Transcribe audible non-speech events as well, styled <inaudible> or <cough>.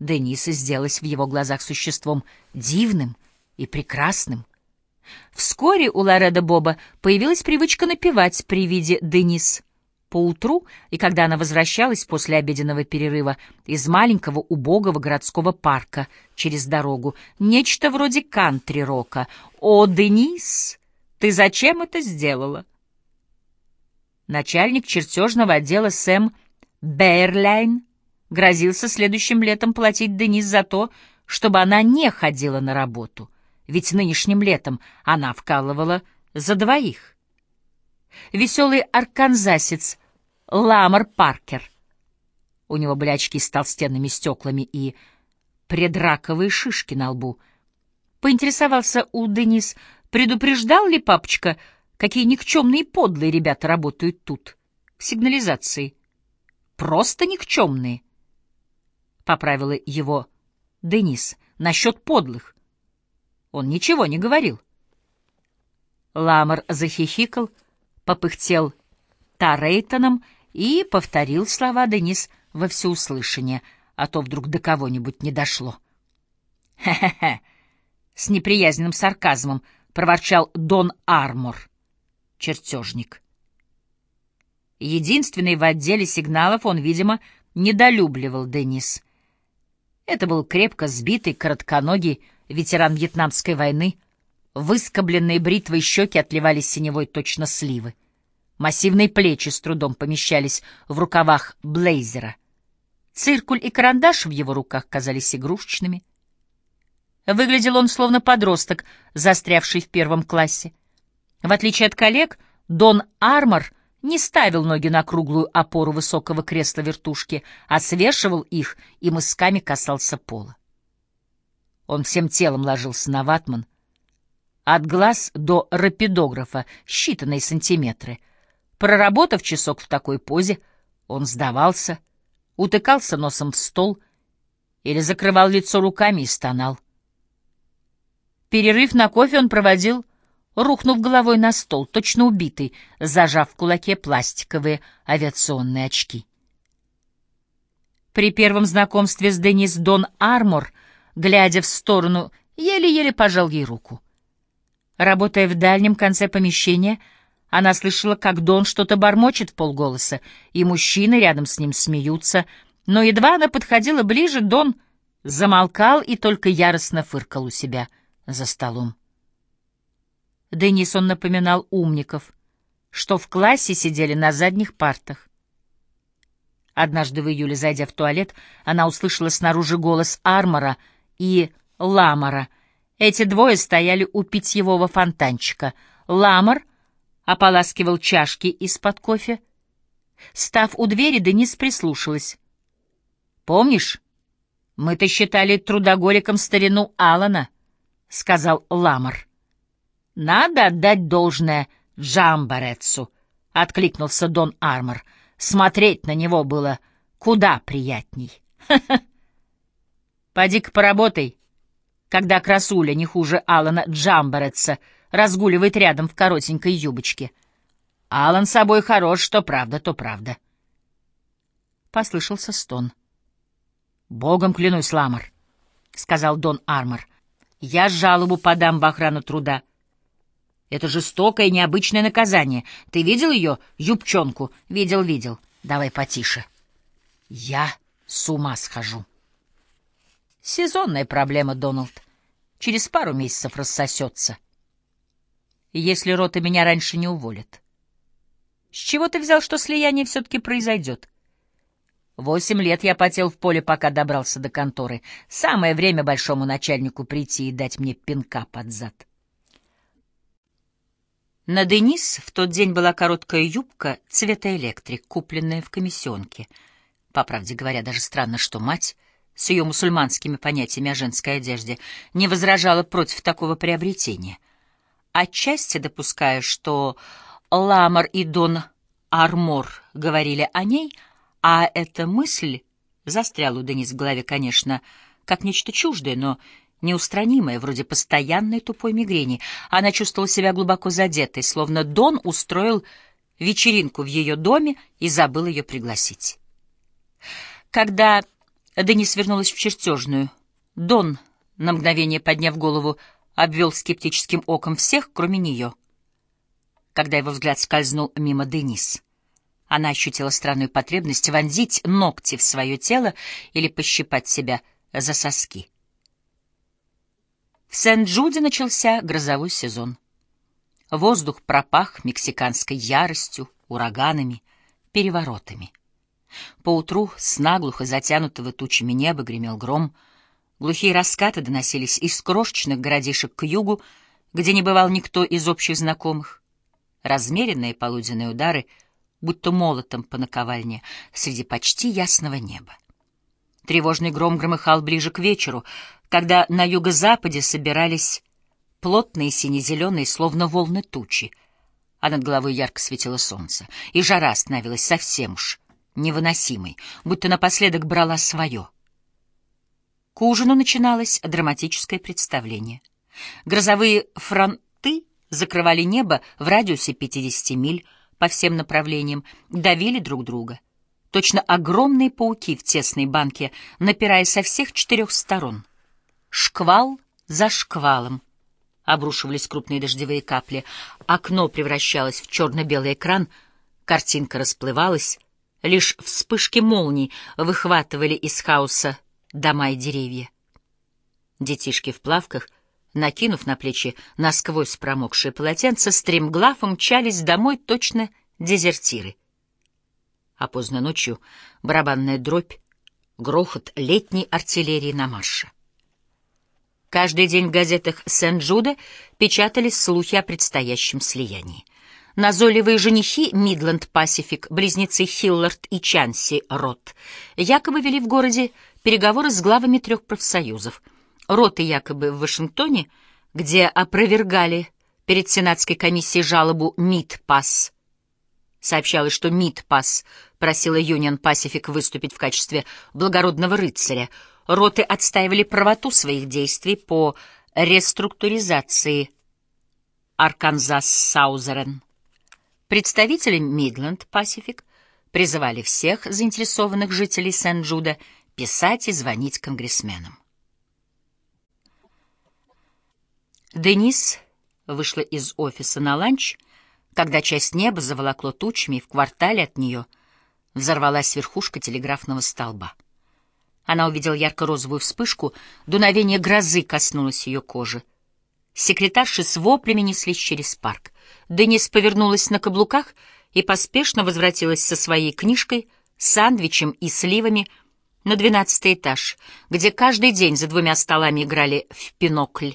Дениса сделалась в его глазах существом дивным и прекрасным. Вскоре у Лореда Боба появилась привычка напевать при виде Денис. Поутру, и когда она возвращалась после обеденного перерыва из маленького убогого городского парка через дорогу, нечто вроде кантри-рока. «О, Денис, ты зачем это сделала?» Начальник чертежного отдела Сэм Бейерляйн грозился следующим летом платить Денис за то, чтобы она не ходила на работу, ведь нынешним летом она вкалывала за двоих. Веселый арканзасец Ламар Паркер. У него были очки с толстенными стеклами и предраковые шишки на лбу. Поинтересовался у Денис, предупреждал ли папочка, какие никчемные подлые ребята работают тут, в сигнализации. Просто никчемные. Поправила его Денис насчет подлых. Он ничего не говорил. Ламар захихикал, попыхтел Тарейтоном и повторил слова Денис во всеуслышание, а то вдруг до кого-нибудь не дошло. «Хе-хе-хе!» — с неприязненным сарказмом проворчал Дон Армор, чертежник. Единственный в отделе сигналов он, видимо, недолюбливал Денис. Это был крепко сбитый, коротконогий ветеран Вьетнамской войны. Выскобленные бритвой щеки отливали синевой точно сливы. Массивные плечи с трудом помещались в рукавах блейзера. Циркуль и карандаш в его руках казались игрушечными. Выглядел он словно подросток, застрявший в первом классе. В отличие от коллег, Дон Армор не ставил ноги на круглую опору высокого кресла вертушки, а свешивал их и мысками касался пола. Он всем телом ложился на ватман. От глаз до рапидографа считанные сантиметры. Проработав часок в такой позе, он сдавался, утыкался носом в стол или закрывал лицо руками и стонал. Перерыв на кофе он проводил рухнув головой на стол, точно убитый, зажав в кулаке пластиковые авиационные очки. При первом знакомстве с Денис Дон Армор, глядя в сторону, еле-еле пожал ей руку. Работая в дальнем конце помещения, она слышала, как Дон что-то бормочет в полголоса, и мужчины рядом с ним смеются, но едва она подходила ближе, Дон замолкал и только яростно фыркал у себя за столом. Денис он напоминал умников, что в классе сидели на задних партах. Однажды в июле, зайдя в туалет, она услышала снаружи голос Армора и Ламора. Эти двое стояли у питьевого фонтанчика. Ламор ополаскивал чашки из-под кофе. Став у двери, Дениз прислушалась. «Помнишь, мы-то считали трудоголиком старину Алана», — сказал Ламор. «Надо отдать должное Джамбарецу», — откликнулся Дон Армор. «Смотреть на него было куда приятней». <laughs> «Поди-ка поработай, когда красуля не хуже Алана Джамбаретса разгуливает рядом в коротенькой юбочке. Алан собой хорош, что правда, то правда». Послышался стон. «Богом клянусь, Ламор», — сказал Дон Армор. «Я жалобу подам в охрану труда». Это жестокое необычное наказание. Ты видел ее, юбчонку? Видел, видел. Давай потише. Я с ума схожу. Сезонная проблема, Дональд. Через пару месяцев рассосется. Если рота меня раньше не уволит. С чего ты взял, что слияние все-таки произойдет? Восемь лет я потел в поле, пока добрался до конторы. Самое время большому начальнику прийти и дать мне пинка под зад. На Денис в тот день была короткая юбка цвета электрик, купленная в комиссионке. По правде говоря, даже странно, что мать с ее мусульманскими понятиями о женской одежде не возражала против такого приобретения. Отчасти допуская, что Ламар и Дон Армор говорили о ней, а эта мысль застряла у Денис в голове, конечно, как нечто чуждое, но неустранимая, вроде постоянной тупой мигрени. Она чувствовала себя глубоко задетой, словно Дон устроил вечеринку в ее доме и забыл ее пригласить. Когда Денис вернулась в чертежную. Дон, на мгновение подняв голову, обвел скептическим оком всех, кроме нее. Когда его взгляд скользнул мимо Денис, она ощутила странную потребность вонзить ногти в свое тело или пощипать себя за соски. В Сент-Джуде начался грозовой сезон. Воздух пропах мексиканской яростью, ураганами, переворотами. Поутру с наглухо затянутого тучами неба гремел гром. Глухие раскаты доносились из крошечных городишек к югу, где не бывал никто из общих знакомых. Размеренные полуденные удары, будто молотом по наковальне, среди почти ясного неба. Тревожный гром громыхал ближе к вечеру, когда на юго-западе собирались плотные сине-зеленые, словно волны тучи, а над головой ярко светило солнце, и жара становилась совсем уж невыносимой, будто напоследок брала свое. К ужину начиналось драматическое представление. Грозовые фронты закрывали небо в радиусе 50 миль по всем направлениям, давили друг друга. Точно огромные пауки в тесной банке, напирая со всех четырех сторон. Шквал за шквалом. Обрушивались крупные дождевые капли. Окно превращалось в черно-белый экран, картинка расплывалась, Лишь вспышки молний выхватывали из хаоса дома и деревья. Детишки в плавках, накинув на плечи насквозь промокшие полотенца, стремглав мчались домой точно дезертиры. А поздно ночью барабанная дробь, грохот летней артиллерии на марше. Каждый день в газетах Сент-Джуда печатались слухи о предстоящем слиянии. Назойливые женихи Мидленд Пасифик, близнецы Хиллард и Чанси Рот, якобы вели в городе переговоры с главами трех профсоюзов. Роты якобы в Вашингтоне, где опровергали перед Сенатской комиссией жалобу МИД-ПАС. Сообщалось, что МИД-ПАС просила Юнион Пасифик выступить в качестве благородного рыцаря. Роты отстаивали правоту своих действий по реструктуризации Арканзас-Саузерен. Представители Midland Pacific призывали всех заинтересованных жителей Сент-Джуда писать и звонить конгрессменам. Денис вышла из офиса на ланч, когда часть неба заволокло тучами, и в квартале от нее взорвалась верхушка телеграфного столба. Она увидела ярко-розовую вспышку, дуновение грозы коснулось ее кожи. Секретарши с воплями неслись через парк. Денис повернулась на каблуках и поспешно возвратилась со своей книжкой, сандвичем и сливами на двенадцатый этаж, где каждый день за двумя столами играли в пинокль.